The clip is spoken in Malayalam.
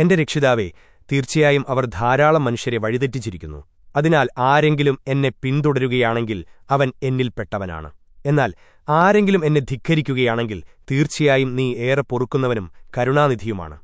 എന്റെ രക്ഷിതാവേ തീർച്ചയായും അവർ ധാരാളം മനുഷ്യരെ വഴിതെറ്റിച്ചിരിക്കുന്നു. അതിനാൽ ആരെങ്കിലും എന്നെ പിന്തുടരുകയാണെങ്കിൽ അവൻ എന്നിൽപ്പെട്ടവനാണ് എന്നാൽ ആരെങ്കിലും എന്നെ ധിക്കരിക്കുകയാണെങ്കിൽ തീർച്ചയായും നീ ഏറെ പൊറുക്കുന്നവനും കരുണാനിധിയുമാണ്.